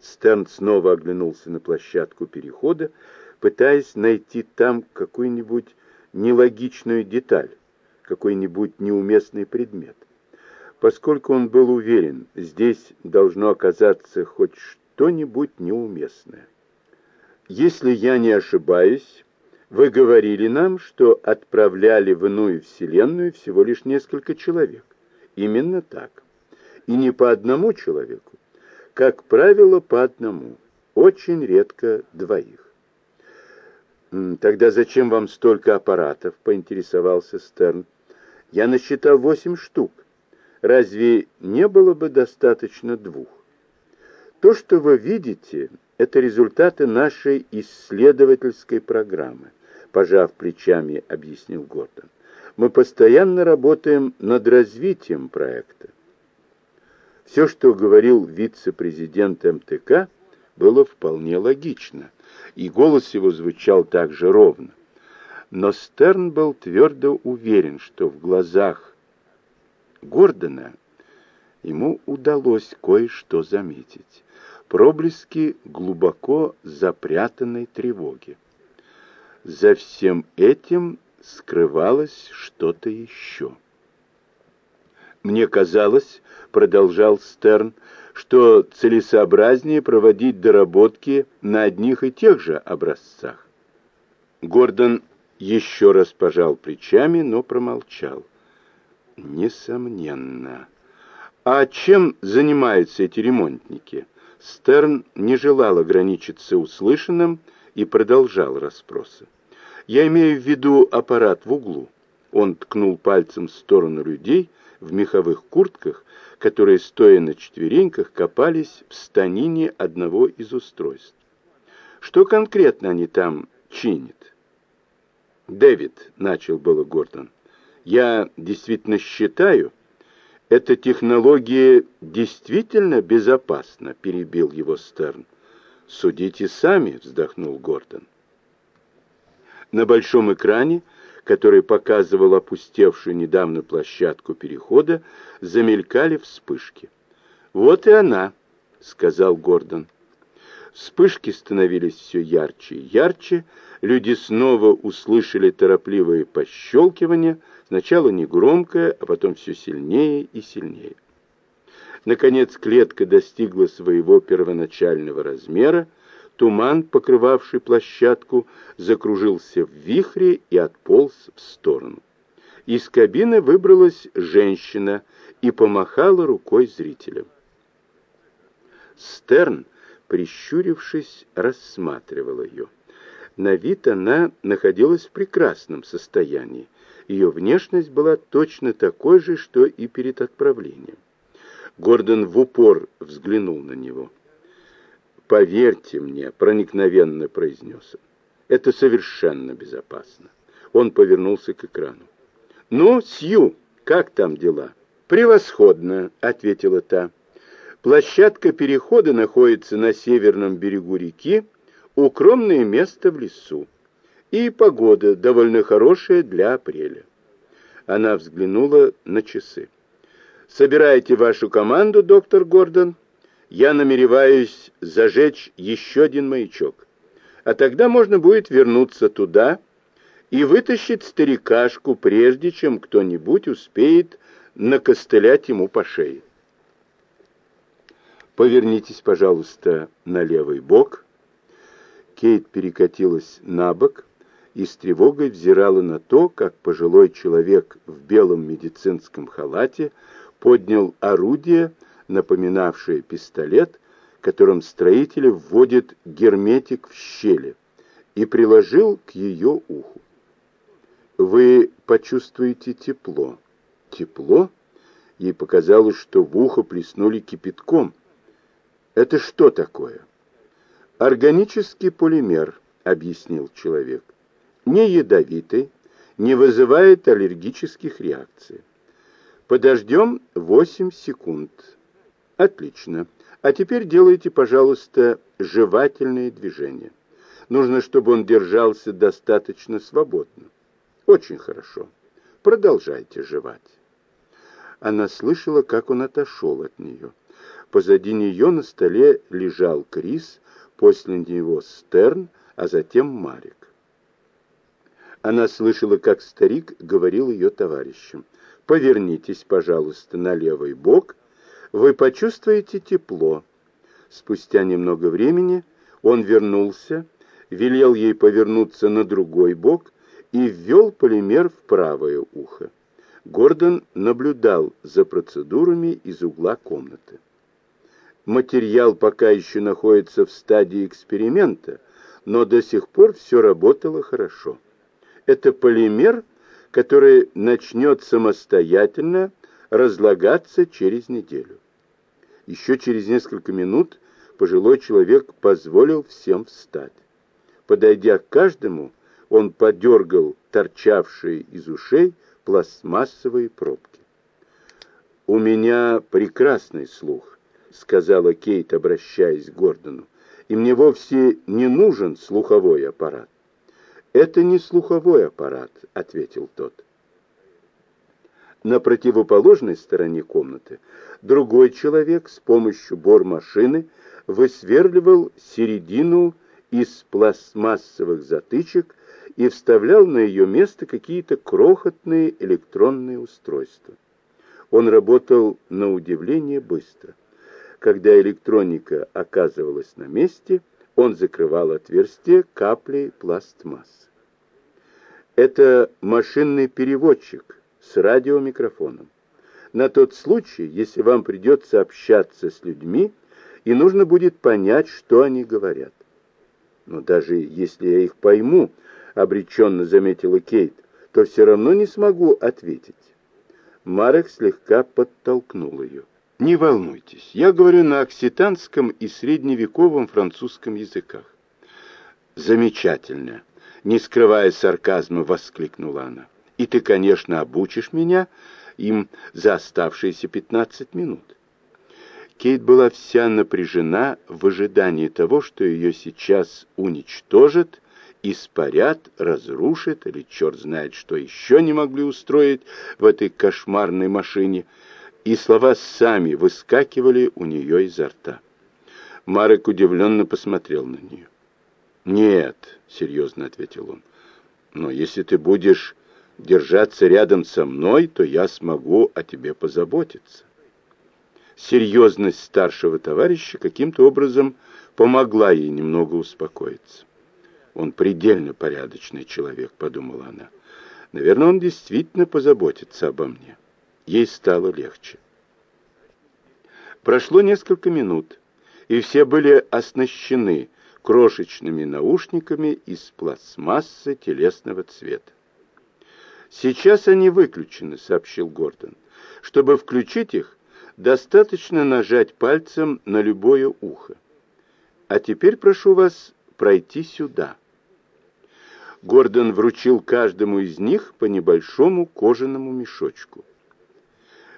Стерн снова оглянулся на площадку перехода, пытаясь найти там какую-нибудь нелогичную деталь, какой-нибудь неуместный предмет. Поскольку он был уверен, здесь должно оказаться хоть что-нибудь неуместное. Если я не ошибаюсь, вы говорили нам, что отправляли в иную вселенную всего лишь несколько человек. Именно так. И не по одному человеку. Как правило, по одному. Очень редко двоих. «Тогда зачем вам столько аппаратов?» — поинтересовался Стерн. «Я насчитал восемь штук. Разве не было бы достаточно двух? То, что вы видите, это результаты нашей исследовательской программы, пожав плечами, объяснил Гордон. Мы постоянно работаем над развитием проекта. Все, что говорил вице-президент МТК, было вполне логично, и голос его звучал так же ровно. Но Стерн был твердо уверен, что в глазах Гордона ему удалось кое-что заметить. Проблески глубоко запрятанной тревоги. За всем этим скрывалось что-то еще. «Мне казалось, — продолжал Стерн, — что целесообразнее проводить доработки на одних и тех же образцах. Гордон еще раз пожал плечами, но промолчал. Несомненно. А чем занимаются эти ремонтники? Стерн не желал ограничиться услышанным и продолжал расспросы. Я имею в виду аппарат в углу. Он ткнул пальцем в сторону людей в меховых куртках, которые, стоя на четвереньках, копались в станине одного из устройств. Что конкретно они там чинят? «Дэвид», — начал было Гордон, — «я действительно считаю, эта технология действительно безопасна», — перебил его Стерн. «Судите сами», — вздохнул Гордон. На большом экране, который показывал опустевшую недавно площадку перехода, замелькали вспышки. «Вот и она», — сказал Гордон. Вспышки становились все ярче и ярче, люди снова услышали торопливое пощелкивание, сначала негромкое, а потом все сильнее и сильнее. Наконец клетка достигла своего первоначального размера, туман, покрывавший площадку, закружился в вихре и отполз в сторону. Из кабины выбралась женщина и помахала рукой зрителям. Стерн, прищурившись, рассматривал ее. На вид она находилась в прекрасном состоянии. Ее внешность была точно такой же, что и перед отправлением. Гордон в упор взглянул на него. «Поверьте мне», — проникновенно произнес он, — «это совершенно безопасно». Он повернулся к экрану. «Ну, Сью, как там дела?» «Превосходно», — ответила та. «Площадка перехода находится на северном берегу реки, укромное место в лесу. И погода довольно хорошая для апреля. Она взглянула на часы. «Собирайте вашу команду, доктор Гордон. Я намереваюсь зажечь еще один маячок. А тогда можно будет вернуться туда и вытащить старикашку, прежде чем кто-нибудь успеет накостылять ему по шее. Повернитесь, пожалуйста, на левый бок Кейт перекатилась на бок и с тревогой взирала на то, как пожилой человек в белом медицинском халате поднял орудие, напоминавшее пистолет, которым строители вводят герметик в щели, и приложил к ее уху. «Вы почувствуете тепло». «Тепло?» Ей показалось, что в ухо плеснули кипятком. «Это что такое?» Органический полимер, объяснил человек, не ядовитый, не вызывает аллергических реакций. Подождем 8 секунд. Отлично. А теперь делайте, пожалуйста, жевательные движения. Нужно, чтобы он держался достаточно свободно. Очень хорошо. Продолжайте жевать. Она слышала, как он отошел от нее. Позади нее на столе лежал Крис, после него Стерн, а затем Марик. Она слышала, как старик говорил ее товарищам. «Повернитесь, пожалуйста, на левый бок. Вы почувствуете тепло». Спустя немного времени он вернулся, велел ей повернуться на другой бок и ввел полимер в правое ухо. Гордон наблюдал за процедурами из угла комнаты. Материал пока еще находится в стадии эксперимента, но до сих пор все работало хорошо. Это полимер, который начнет самостоятельно разлагаться через неделю. Еще через несколько минут пожилой человек позволил всем встать. Подойдя к каждому, он подергал торчавшие из ушей пластмассовые пробки. «У меня прекрасный слух», — сказала Кейт, обращаясь к Гордону, «и мне вовсе не нужен слуховой аппарат». «Это не слуховой аппарат», — ответил тот. На противоположной стороне комнаты другой человек с помощью бормашины высверливал середину из пластмассовых затычек и вставлял на ее место какие-то крохотные электронные устройства. Он работал на удивление быстро. Когда электроника оказывалась на месте, он закрывал отверстие каплей пластмассы. Это машинный переводчик с радиомикрофоном. На тот случай, если вам придется общаться с людьми, и нужно будет понять, что они говорят. Но даже если я их пойму, обреченно заметила Кейт, то все равно не смогу ответить. Марек слегка подтолкнул ее. «Не волнуйтесь, я говорю на окситанском и средневековом французском языках». «Замечательно!» — не скрывая сарказма, воскликнула она. «И ты, конечно, обучишь меня им за оставшиеся пятнадцать минут». Кейт была вся напряжена в ожидании того, что ее сейчас уничтожат, испарят, разрушат или черт знает, что еще не могли устроить в этой кошмарной машине, и слова сами выскакивали у нее изо рта. Марек удивленно посмотрел на нее. «Нет», — серьезно ответил он, — «но если ты будешь держаться рядом со мной, то я смогу о тебе позаботиться» серьезность старшего товарища каким-то образом помогла ей немного успокоиться. «Он предельно порядочный человек», — подумала она. «Наверное, он действительно позаботится обо мне». Ей стало легче. Прошло несколько минут, и все были оснащены крошечными наушниками из пластмассы телесного цвета. «Сейчас они выключены», — сообщил Гордон. «Чтобы включить их, достаточно нажать пальцем на любое ухо. А теперь прошу вас пройти сюда. Гордон вручил каждому из них по небольшому кожаному мешочку.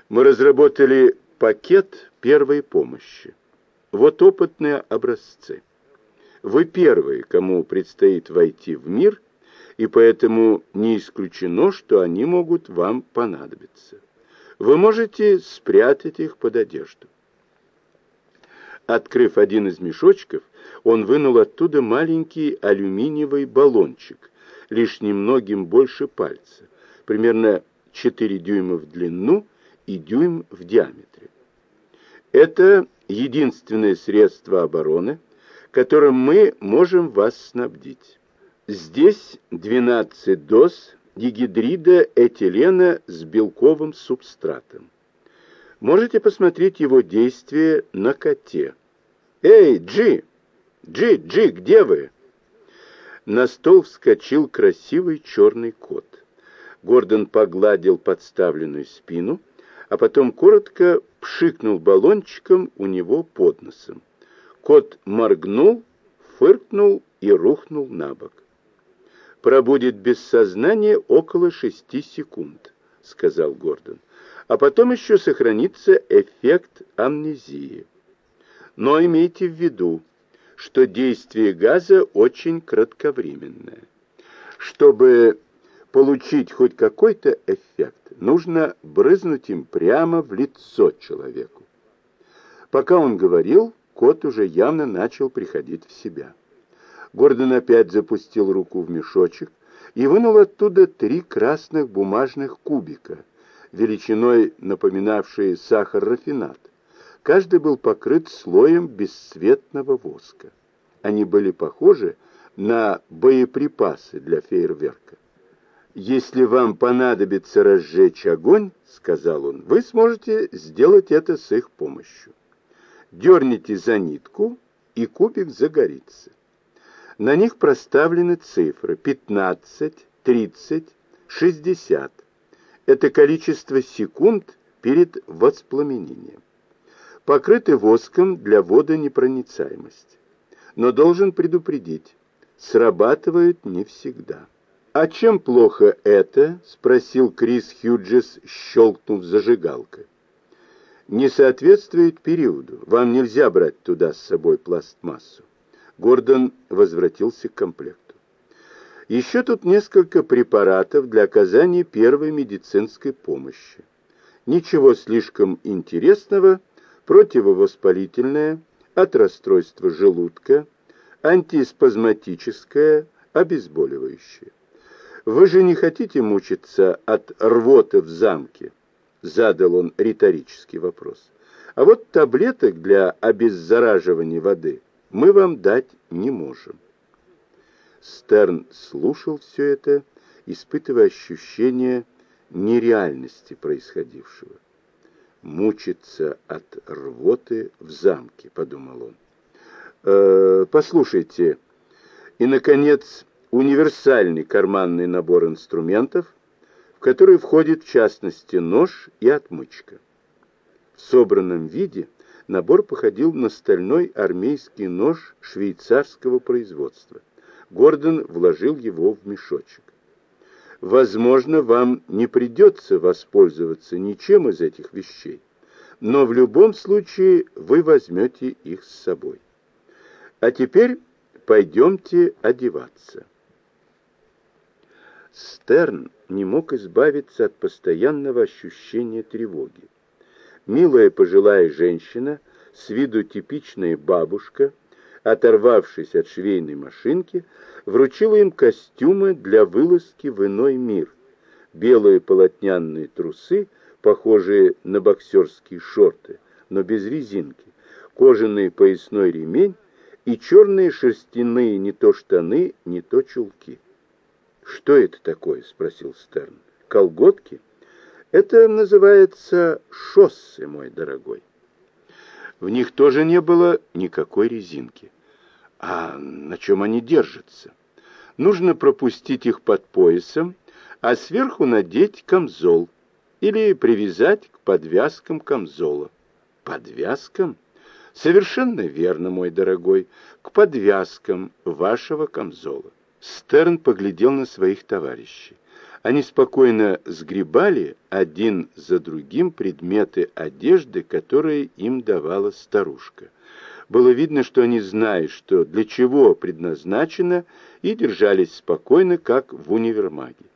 Мы разработали пакет первой помощи. Вот опытные образцы. Вы первые, кому предстоит войти в мир, и поэтому не исключено, что они могут вам понадобиться вы можете спрятать их под одежду. Открыв один из мешочков, он вынул оттуда маленький алюминиевый баллончик, лишь немногим больше пальца, примерно 4 дюйма в длину и дюйм в диаметре. Это единственное средство обороны, которым мы можем вас снабдить. Здесь 12 доз дигидрида этилена с белковым субстратом. Можете посмотреть его действие на коте. «Эй, Джи! Джи, Джи, где вы?» На стол вскочил красивый черный кот. Гордон погладил подставленную спину, а потом коротко пшикнул баллончиком у него под носом. Кот моргнул, фыркнул и рухнул на бок пробудет без сознания около шести секунд», — сказал Гордон. «А потом еще сохранится эффект амнезии. Но имейте в виду, что действие газа очень кратковременное. Чтобы получить хоть какой-то эффект, нужно брызнуть им прямо в лицо человеку. Пока он говорил, кот уже явно начал приходить в себя. Гордон опять запустил руку в мешочек и вынул оттуда три красных бумажных кубика, величиной напоминавшие сахар-рафинат. Каждый был покрыт слоем бесцветного воска. Они были похожи на боеприпасы для фейерверка. «Если вам понадобится разжечь огонь, — сказал он, — вы сможете сделать это с их помощью. Дерните за нитку, и кубик загорится. На них проставлены цифры 15, 30, 60. Это количество секунд перед воспламенением. Покрыты воском для водонепроницаемости. Но должен предупредить, срабатывает не всегда. «А чем плохо это?» — спросил Крис Хьюджес, щелкнув зажигалкой. «Не соответствует периоду. Вам нельзя брать туда с собой пластмассу». Гордон возвратился к комплекту. Еще тут несколько препаратов для оказания первой медицинской помощи. Ничего слишком интересного, противовоспалительное, от расстройства желудка, антиспазматическое, обезболивающее. «Вы же не хотите мучиться от рвоты в замке?» Задал он риторический вопрос. «А вот таблеток для обеззараживания воды мы вам дать не можем». Стерн слушал все это, испытывая ощущение нереальности происходившего. «Мучиться от рвоты в замке», — подумал он. «Э, «Послушайте, и, наконец, универсальный карманный набор инструментов, в который входит в частности нож и отмычка. В собранном виде набор походил на стальной армейский нож швейцарского производства. Гордон вложил его в мешочек. Возможно, вам не придется воспользоваться ничем из этих вещей, но в любом случае вы возьмете их с собой. А теперь пойдемте одеваться. Стерн не мог избавиться от постоянного ощущения тревоги. Милая пожилая женщина, с виду типичная бабушка, оторвавшись от швейной машинки, вручила им костюмы для вылазки в иной мир. Белые полотняные трусы, похожие на боксерские шорты, но без резинки, кожаный поясной ремень и черные шерстяные не то штаны, не то чулки. «Что это такое?» — спросил Стерн. «Колготки?» «Это называется шоссы, мой дорогой». В них тоже не было никакой резинки. А на чем они держатся? Нужно пропустить их под поясом, а сверху надеть камзол или привязать к подвязкам камзола. Подвязкам? Совершенно верно, мой дорогой, к подвязкам вашего камзола. Стерн поглядел на своих товарищей. Они спокойно сгребали один за другим предметы одежды, которые им давала старушка. Было видно, что они знают, что для чего предназначено, и держались спокойно, как в универмаге.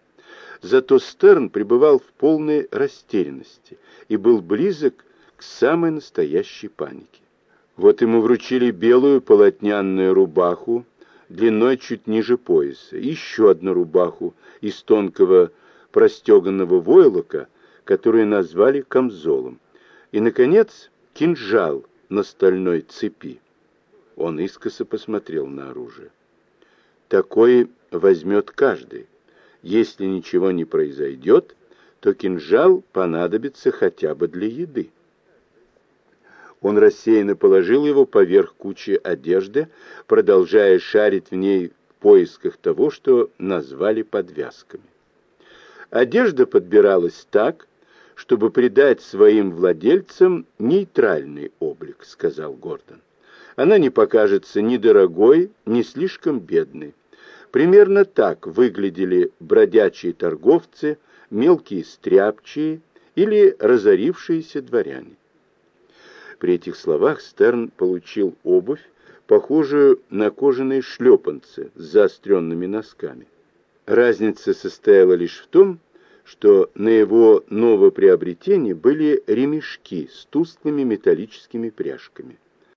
Зато Стерн пребывал в полной растерянности и был близок к самой настоящей панике. Вот ему вручили белую полотняную рубаху, длиной чуть ниже пояса, еще одну рубаху из тонкого простеганного войлока, которую назвали камзолом, и, наконец, кинжал на стальной цепи. Он искоса посмотрел на оружие. Такой возьмет каждый. Если ничего не произойдет, то кинжал понадобится хотя бы для еды. Он рассеянно положил его поверх кучи одежды, продолжая шарить в ней в поисках того, что назвали подвязками. Одежда подбиралась так, чтобы придать своим владельцам нейтральный облик, сказал Гордон. Она не покажется ни дорогой, ни слишком бедной. Примерно так выглядели бродячие торговцы, мелкие стряпчие или разорившиеся дворяне. При этих словах Стерн получил обувь, похожую на кожаные шлепанцы с заостренными носками. Разница состояла лишь в том, что на его новоприобретении были ремешки с тусклыми металлическими пряжками.